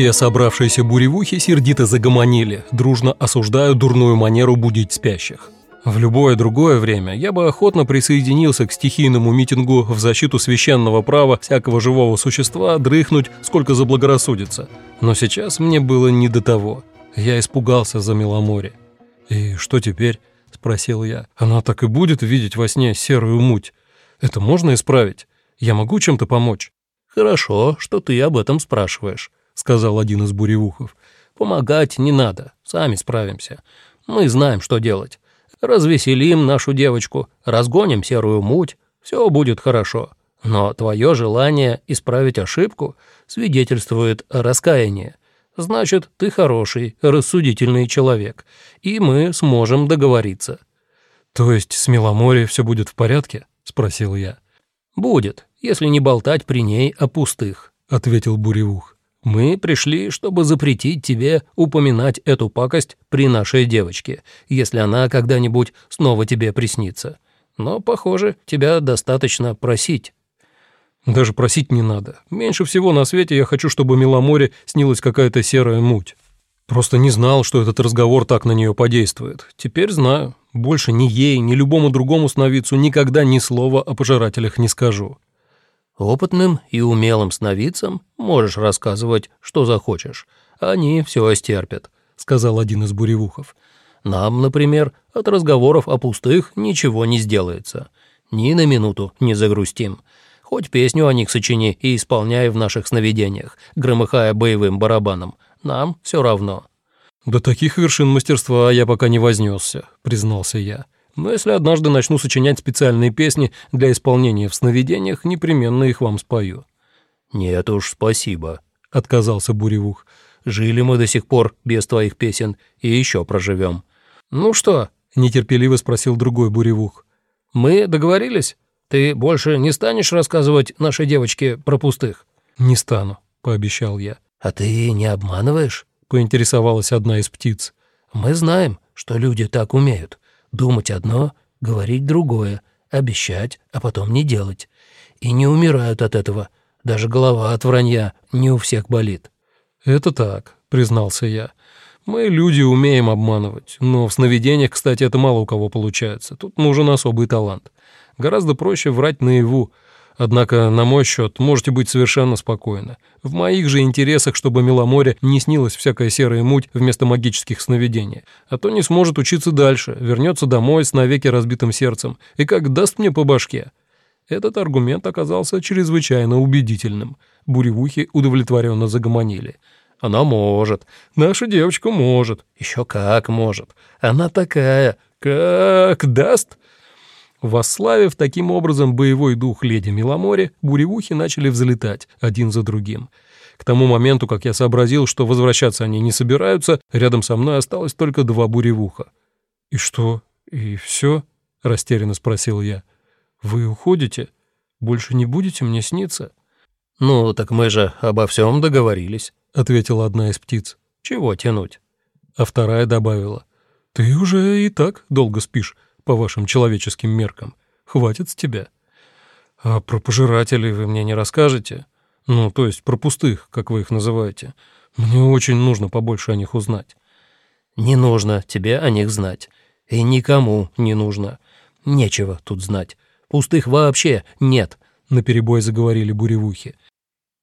Все собравшиеся буревухи сердито загомонили, дружно осуждая дурную манеру будить спящих. В любое другое время я бы охотно присоединился к стихийному митингу в защиту священного права всякого живого существа дрыхнуть, сколько заблагорассудится. Но сейчас мне было не до того. Я испугался за Меломоре. «И что теперь?» – спросил я. «Она так и будет видеть во сне серую муть. Это можно исправить? Я могу чем-то помочь?» «Хорошо, что ты об этом спрашиваешь», — сказал один из буревухов. «Помогать не надо, сами справимся. Мы знаем, что делать. Развеселим нашу девочку, разгоним серую муть, все будет хорошо. Но твое желание исправить ошибку свидетельствует о раскаянии. Значит, ты хороший, рассудительный человек, и мы сможем договориться». «То есть с Меломори все будет в порядке?» — спросил я. «Будет, если не болтать при ней о пустых», — ответил Буревух. «Мы пришли, чтобы запретить тебе упоминать эту пакость при нашей девочке, если она когда-нибудь снова тебе приснится. Но, похоже, тебя достаточно просить». «Даже просить не надо. Меньше всего на свете я хочу, чтобы Меломоре снилась какая-то серая муть. Просто не знал, что этот разговор так на нее подействует. Теперь знаю. Больше ни ей, ни любому другому сновидцу никогда ни слова о пожирателях не скажу. Опытным и умелым сновидцам можешь рассказывать, что захочешь. Они все стерпят», — сказал один из буревухов. «Нам, например, от разговоров о пустых ничего не сделается. Ни на минуту не загрустим. Хоть песню о них сочини и исполняй в наших сновидениях, громыхая боевым барабаном. Нам все равно». «До таких вершин мастерства я пока не вознесся», — признался я. «Но если однажды начну сочинять специальные песни для исполнения в сновидениях, непременно их вам спою». «Нет уж, спасибо», — отказался Буревух. «Жили мы до сих пор без твоих песен и еще проживем». «Ну что?» — нетерпеливо спросил другой Буревух. «Мы договорились? Ты больше не станешь рассказывать нашей девочке про пустых?» «Не стану», — пообещал я. «А ты не обманываешь?» поинтересовалась одна из птиц. «Мы знаем, что люди так умеют. Думать одно, говорить другое, обещать, а потом не делать. И не умирают от этого. Даже голова от вранья не у всех болит». «Это так», — признался я. «Мы, люди, умеем обманывать. Но в сновидениях, кстати, это мало у кого получается. Тут нужен особый талант. Гораздо проще врать наяву, Однако, на мой счет, можете быть совершенно спокойны. В моих же интересах, чтобы Меломоре не снилась всякая серая муть вместо магических сновидений. А то не сможет учиться дальше, вернется домой с навеки разбитым сердцем и как даст мне по башке. Этот аргумент оказался чрезвычайно убедительным. Буревухи удовлетворенно загомонили. Она может. Наша девочка может. Еще как может. Она такая. Как даст? Восславив таким образом боевой дух леди Миломоре, буревухи начали взлетать один за другим. К тому моменту, как я сообразил, что возвращаться они не собираются, рядом со мной осталось только два буревуха. «И что? И все?» — растерянно спросил я. «Вы уходите? Больше не будете мне сниться?» «Ну, так мы же обо всем договорились», — ответила одна из птиц. «Чего тянуть?» А вторая добавила. «Ты уже и так долго спишь по вашим человеческим меркам. Хватит с тебя. А про пожирателей вы мне не расскажете? Ну, то есть про пустых, как вы их называете. Мне очень нужно побольше о них узнать. Не нужно тебе о них знать. И никому не нужно. Нечего тут знать. Пустых вообще нет, наперебой заговорили буревухи.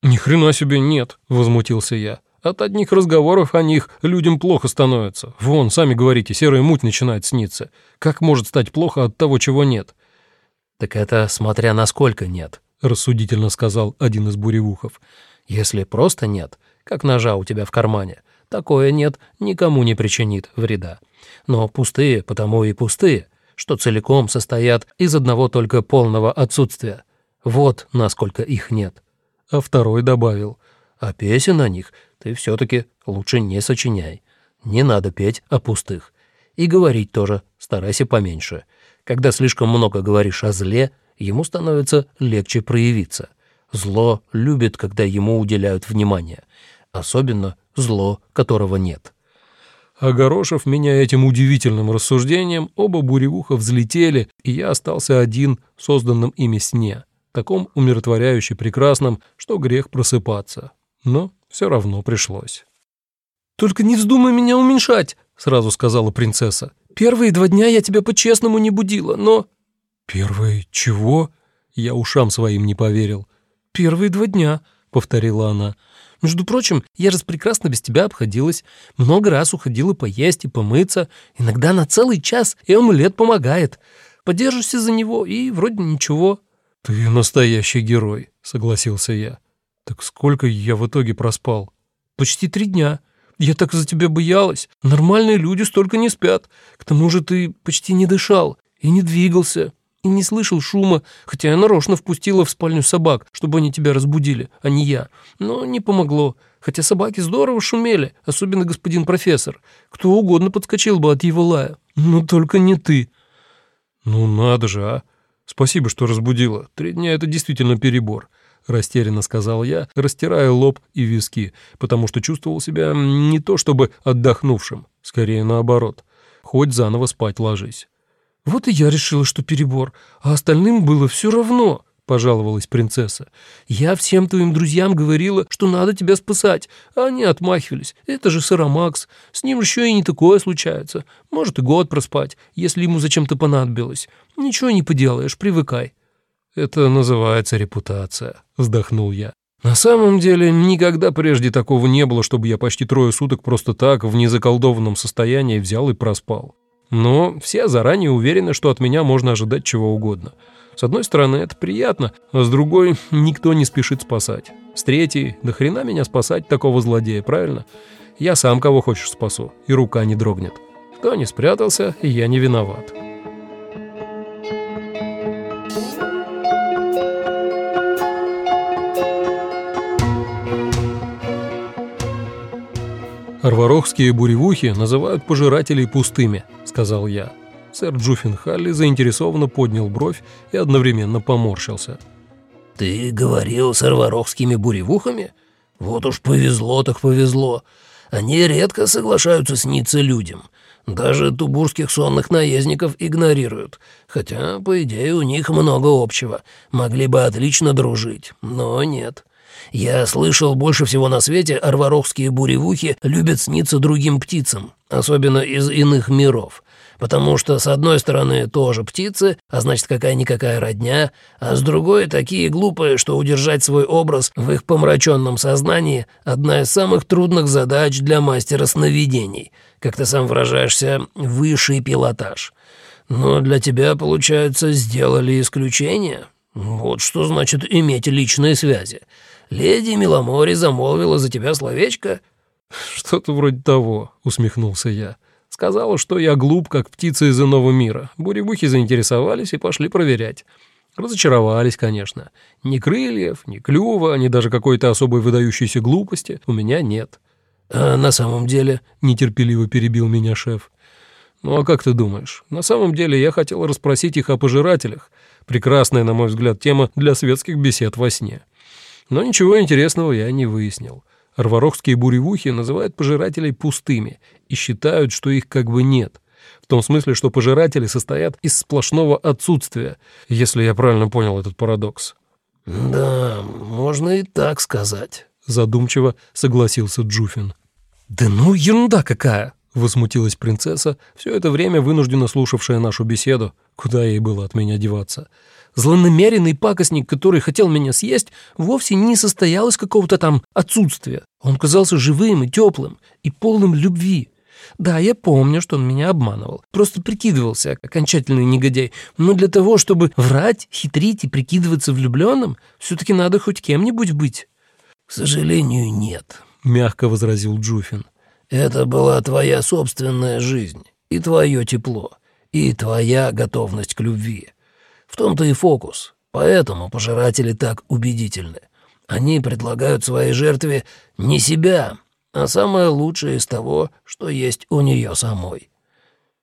Ни хрена себе нет, возмутился я. От одних разговоров о них людям плохо становится. Вон, сами говорите, серая муть начинает сниться. Как может стать плохо от того, чего нет? Так это смотря насколько нет, рассудительно сказал один из буревухов. Если просто нет, как ножа у тебя в кармане, такое нет никому не причинит вреда. Но пустые потому и пустые, что целиком состоят из одного только полного отсутствия. Вот насколько их нет. А второй добавил, а песен о них ты все-таки лучше не сочиняй. Не надо петь о пустых. И говорить тоже старайся поменьше. Когда слишком много говоришь о зле, ему становится легче проявиться. Зло любит, когда ему уделяют внимание. Особенно зло, которого нет. Огорошив меня этим удивительным рассуждением, оба буревуха взлетели, и я остался один в созданном ими сне, таком умиротворяюще прекрасном, что грех просыпаться. Но Все равно пришлось. «Только не вздумай меня уменьшать», — сразу сказала принцесса. «Первые два дня я тебя по-честному не будила, но...» «Первые чего?» Я ушам своим не поверил. «Первые два дня», — повторила она. «Между прочим, я же прекрасно без тебя обходилась. Много раз уходила поесть и помыться. Иногда на целый час, и амулет помогает. Подержишься за него, и вроде ничего». «Ты настоящий герой», — согласился я. «Так сколько я в итоге проспал?» «Почти три дня. Я так за тебя боялась. Нормальные люди столько не спят. К тому же ты почти не дышал и не двигался, и не слышал шума, хотя я нарочно впустила в спальню собак, чтобы они тебя разбудили, а не я. Но не помогло, хотя собаки здорово шумели, особенно господин профессор. Кто угодно подскочил бы от его лая, но только не ты». «Ну надо же, а! Спасибо, что разбудила. Три дня — это действительно перебор. — растерянно сказал я, растирая лоб и виски, потому что чувствовал себя не то чтобы отдохнувшим, скорее наоборот. Хоть заново спать ложись. «Вот и я решила, что перебор, а остальным было все равно», — пожаловалась принцесса. «Я всем твоим друзьям говорила, что надо тебя спасать, а они отмахивались. Это же Сарамакс, с ним еще и не такое случается. Может и год проспать, если ему зачем-то понадобилось. Ничего не поделаешь, привыкай». «Это называется репутация», — вздохнул я. «На самом деле, никогда прежде такого не было, чтобы я почти трое суток просто так, в незаколдованном состоянии, взял и проспал. Но все заранее уверены, что от меня можно ожидать чего угодно. С одной стороны, это приятно, а с другой, никто не спешит спасать. С третьей, да хрена меня спасать такого злодея, правильно? Я сам кого хочешь спасу, и рука не дрогнет. Кто не спрятался, я не виноват». «Арварохские буревухи называют пожирателей пустыми», — сказал я. Сэр Джуффин Халли заинтересованно поднял бровь и одновременно поморщился. «Ты говорил с арварохскими буревухами? Вот уж повезло так повезло. Они редко соглашаются сниться людям. Даже тубурских сонных наездников игнорируют. Хотя, по идее, у них много общего. Могли бы отлично дружить, но нет. Я слышал, больше всего на свете арварохские буревухи любят сниться другим птицам, особенно из иных миров. Потому что, с одной стороны, тоже птицы, а значит, какая-никакая родня, а с другой, такие глупые, что удержать свой образ в их помраченном сознании – одна из самых трудных задач для мастера сновидений. Как ты сам выражаешься, высший пилотаж. Но для тебя, получается, сделали исключение? Вот что значит иметь личные связи. Леди Миломори замолвила за тебя словечко?» «Что-то вроде того», — усмехнулся я. «Сказала, что я глуп, как птица из иного мира. Буревухи заинтересовались и пошли проверять. Разочаровались, конечно. Ни крыльев, ни клюва, ни даже какой-то особой выдающейся глупости у меня нет». «А на самом деле...» — нетерпеливо перебил меня шеф. «Ну а как ты думаешь? На самом деле я хотел расспросить их о пожирателях. Прекрасная, на мой взгляд, тема для светских бесед во сне». Но ничего интересного я не выяснил. Арварохские буревухи называют пожирателей пустыми и считают, что их как бы нет. В том смысле, что пожиратели состоят из сплошного отсутствия, если я правильно понял этот парадокс. «Да, можно и так сказать», — задумчиво согласился Джуфин. «Да ну, ерунда какая!» — возмутилась принцесса, все это время вынужденно слушавшая нашу беседу, куда ей было от меня деваться. Злонамеренный пакостник, который хотел меня съесть, вовсе не состоял из какого-то там отсутствия. Он казался живым и теплым, и полным любви. Да, я помню, что он меня обманывал. Просто прикидывался, окончательный негодяй. Но для того, чтобы врать, хитрить и прикидываться влюбленным, все-таки надо хоть кем-нибудь быть. «К сожалению, нет», — мягко возразил Джуфин. «Это была твоя собственная жизнь, и твое тепло, и твоя готовность к любви. В том-то и фокус. Поэтому пожиратели так убедительны. Они предлагают своей жертве не себя, а самое лучшее из того, что есть у нее самой.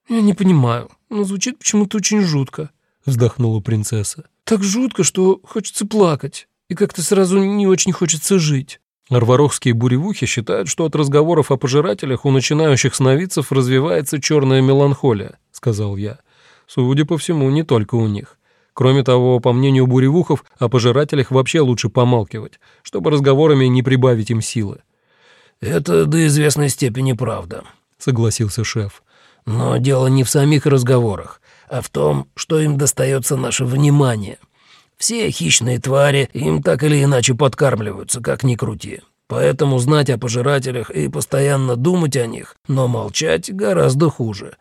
«Я не понимаю, но звучит почему-то очень жутко», — вздохнула принцесса. «Так жутко, что хочется плакать, и как-то сразу не очень хочется жить». Арварохские буревухи считают, что от разговоров о пожирателях у начинающих сновидцев развивается черная меланхолия, — сказал я. Судя по всему, не только у них. Кроме того, по мнению буревухов, о пожирателях вообще лучше помалкивать, чтобы разговорами не прибавить им силы. «Это до известной степени правда», — согласился шеф. «Но дело не в самих разговорах, а в том, что им достается наше внимание. Все хищные твари им так или иначе подкармливаются, как ни крути. Поэтому знать о пожирателях и постоянно думать о них, но молчать гораздо хуже.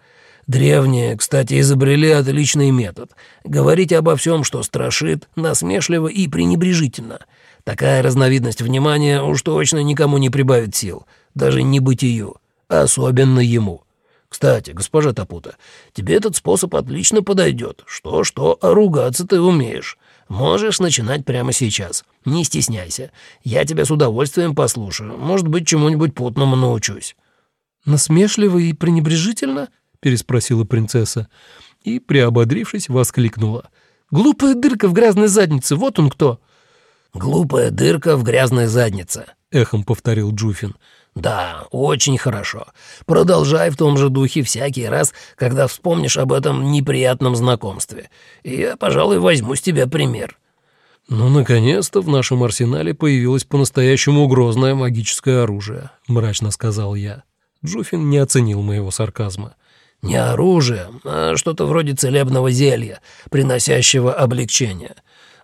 Древние, кстати, изобрели отличный метод — говорить обо всем, что страшит, насмешливо и пренебрежительно. Такая разновидность внимания уж точно никому не прибавит сил, даже не бытию, особенно ему. Кстати, госпожа Тапута, тебе этот способ отлично подойдет. Что-что, а ругаться ты умеешь. Можешь начинать прямо сейчас. Не стесняйся. Я тебя с удовольствием послушаю. Может быть, чему-нибудь путному научусь». «Насмешливо и пренебрежительно?» — переспросила принцесса и, приободрившись, воскликнула. «Глупая дырка в грязной заднице, вот он кто!» «Глупая дырка в грязной заднице», — эхом повторил Джуфин. «Да, очень хорошо. Продолжай в том же духе всякий раз, когда вспомнишь об этом неприятном знакомстве. Я, пожалуй, возьму с тебя пример». «Ну, наконец-то в нашем арсенале появилось по-настоящему грозное магическое оружие», — мрачно сказал я. Джуфин не оценил моего сарказма. «Не оружие, а что-то вроде целебного зелья, приносящего облегчение».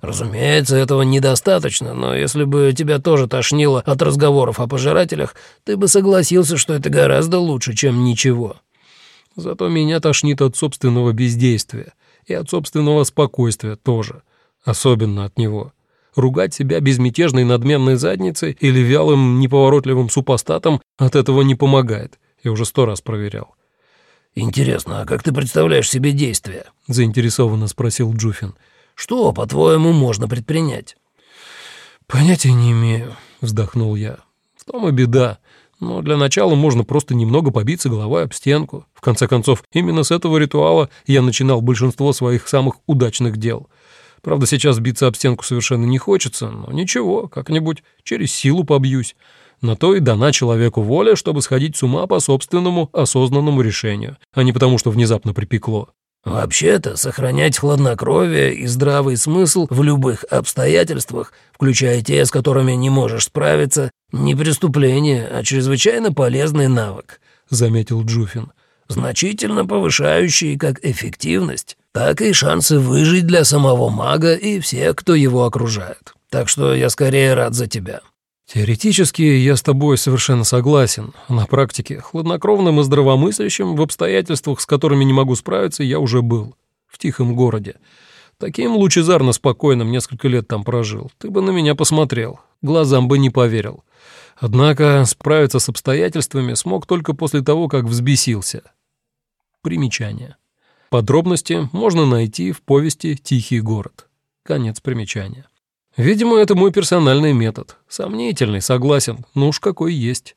Разумеется, этого недостаточно, но если бы тебя тоже тошнило от разговоров о пожирателях, ты бы согласился, что это гораздо лучше, чем ничего. Зато меня тошнит от собственного бездействия и от собственного спокойствия тоже, особенно от него. Ругать себя безмятежной надменной задницей или вялым неповоротливым супостатом от этого не помогает. Я уже сто раз проверял. «Интересно, а как ты представляешь себе действия?» — заинтересованно спросил Джуфин. — что, по-твоему, можно предпринять?» «Понятия не имею», — вздохнул я. «В том и беда. Но для начала можно просто немного побиться головой об стенку. В конце концов, именно с этого ритуала я начинал большинство своих самых удачных дел. Правда, сейчас биться об стенку совершенно не хочется, но ничего, как-нибудь через силу побьюсь. На то и дана человеку воля, чтобы сходить с ума по собственному осознанному решению, а не потому, что внезапно припекло. Вообще-то, сохранять хладнокровие и здравый смысл в любых обстоятельствах, включая те, с которыми не можешь справиться, не преступление, а чрезвычайно полезный навык», — заметил Джуфин, «значительно повышающий как эффективность, так и шансы выжить для самого мага и всех, кто его окружает. Так что я скорее рад за тебя». Теоретически я с тобой совершенно согласен. На практике хладнокровным и здравомыслящим в обстоятельствах, с которыми не могу справиться, я уже был. В тихом городе. Таким лучезарно спокойным несколько лет там прожил. Ты бы на меня посмотрел. Глазам бы не поверил. Однако справиться с обстоятельствами смог только после того, как взбесился. Примечание. Подробности можно найти в повести «Тихий город». Конец примечания. Видимо, это мой персональный метод. Сомнительный, согласен, но уж какой есть.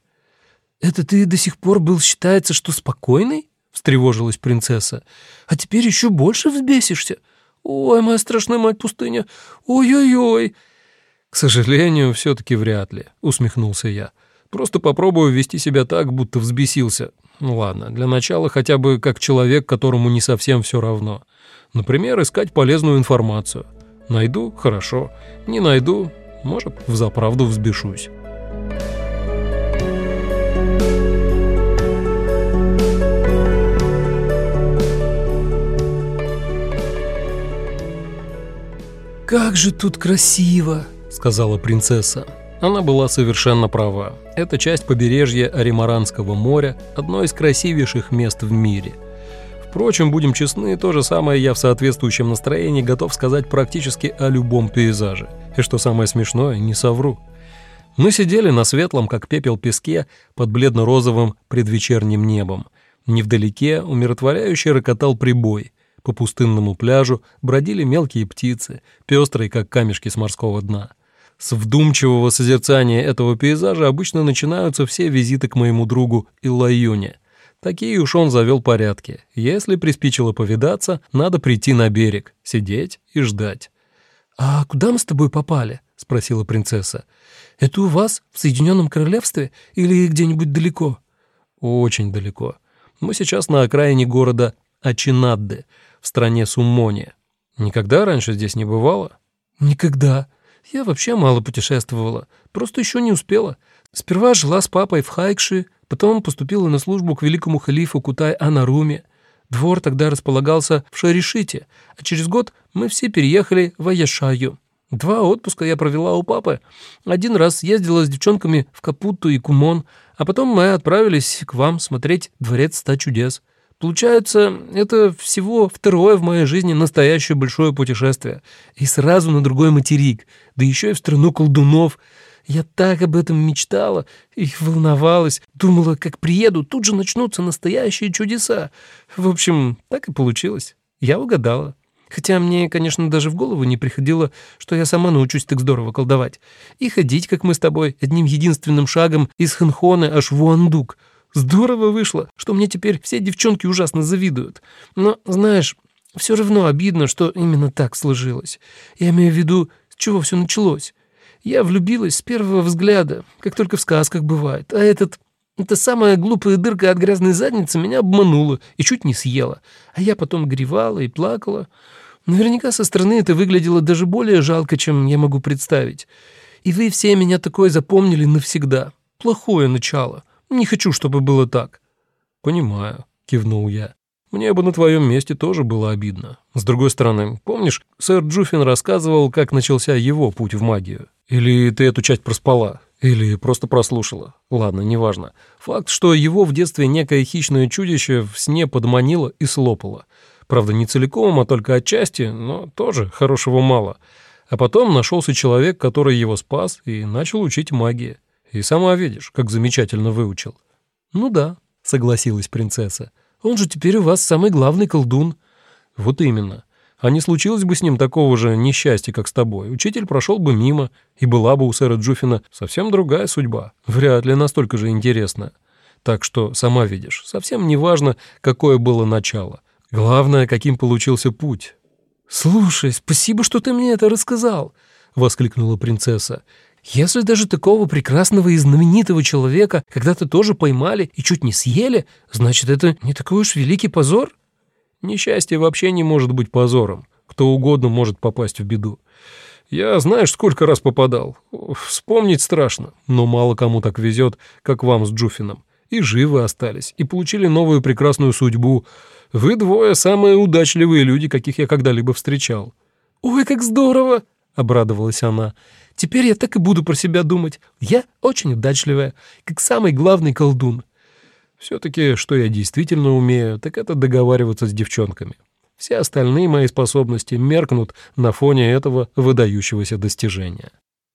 «Это ты до сих пор был считается, что спокойный?» — встревожилась принцесса. «А теперь еще больше взбесишься? Ой, моя страшная мать пустыня! Ой-ой-ой!» «К сожалению, все-таки вряд ли», — усмехнулся я. «Просто попробую вести себя так, будто взбесился. Ну ладно, для начала хотя бы как человек, которому не совсем все равно. Например, искать полезную информацию». Найду – хорошо, не найду – может, взаправду взбешусь. «Как же тут красиво!» — сказала принцесса. Она была совершенно права. Эта часть побережья Аримаранского моря – одно из красивейших мест в мире – Впрочем, будем честны, то же самое я в соответствующем настроении готов сказать практически о любом пейзаже. И что самое смешное, не совру. Мы сидели на светлом, как пепел песке, под бледно-розовым предвечерним небом. Невдалеке умиротворяюще рокотал прибой. По пустынному пляжу бродили мелкие птицы, пестрые, как камешки с морского дна. С вдумчивого созерцания этого пейзажа обычно начинаются все визиты к моему другу Иллаюне. Такие уж он завел порядки. Если приспичило повидаться, надо прийти на берег, сидеть и ждать. «А куда мы с тобой попали?» — спросила принцесса. «Это у вас, в Соединенном Королевстве или где-нибудь далеко?» «Очень далеко. Мы сейчас на окраине города Ачинадде, в стране Суммония. Никогда раньше здесь не бывало?» «Никогда. Я вообще мало путешествовала. Просто еще не успела. Сперва жила с папой в Хайкши, потом поступила на службу к великому халифу Кутай-Анаруме. Двор тогда располагался в Шаришите, а через год мы все переехали в Аяшаю. Два отпуска я провела у папы. Один раз ездила с девчонками в Капутту и Кумон, а потом мы отправились к вам смотреть «Дворец ста чудес». Получается, это всего второе в моей жизни настоящее большое путешествие. И сразу на другой материк, да еще и в страну колдунов. Я так об этом мечтала и волновалась. Думала, как приеду, тут же начнутся настоящие чудеса. В общем, так и получилось. Я угадала. Хотя мне, конечно, даже в голову не приходило, что я сама научусь так здорово колдовать. И ходить, как мы с тобой, одним единственным шагом из Ханхоны аж в Уандук — Здорово вышло, что мне теперь все девчонки ужасно завидуют. Но, знаешь, все равно обидно, что именно так сложилось. Я имею в виду, с чего все началось. Я влюбилась с первого взгляда, как только в сказках бывает. А этот... Эта самая глупая дырка от грязной задницы меня обманула и чуть не съела. А я потом гревала и плакала. Наверняка со стороны это выглядело даже более жалко, чем я могу представить. И вы все меня такое запомнили навсегда. Плохое начало. Не хочу, чтобы было так». «Понимаю», — кивнул я. «Мне бы на твоем месте тоже было обидно. С другой стороны, помнишь, сэр Джуффин рассказывал, как начался его путь в магию? Или ты эту часть проспала? Или просто прослушала? Ладно, неважно. Факт, что его в детстве некое хищное чудище в сне подманило и слопало. Правда, не целиком, а только отчасти, но тоже хорошего мало. А потом нашелся человек, который его спас и начал учить магии. И сама видишь, как замечательно выучил». «Ну да», — согласилась принцесса. «Он же теперь у вас самый главный колдун». «Вот именно. А не случилось бы с ним такого же несчастья, как с тобой, учитель прошел бы мимо, и была бы у сэра Джуфина совсем другая судьба, вряд ли настолько же интересная. Так что, сама видишь, совсем не важно, какое было начало. Главное, каким получился путь». «Слушай, спасибо, что ты мне это рассказал», — воскликнула принцесса. Если даже такого прекрасного и знаменитого человека когда-то тоже поймали и чуть не съели, значит, это не такой уж великий позор? Несчастье вообще не может быть позором. Кто угодно может попасть в беду. Я знаешь, сколько раз попадал. Вспомнить страшно, но мало кому так везет, как вам с Джуфином. И живы остались, и получили новую прекрасную судьбу. Вы двое самые удачливые люди, каких я когда-либо встречал». «Ой, как здорово!» — обрадовалась она. Теперь я так и буду про себя думать. Я очень удачливая, как самый главный колдун. Все-таки, что я действительно умею, так это договариваться с девчонками. Все остальные мои способности меркнут на фоне этого выдающегося достижения.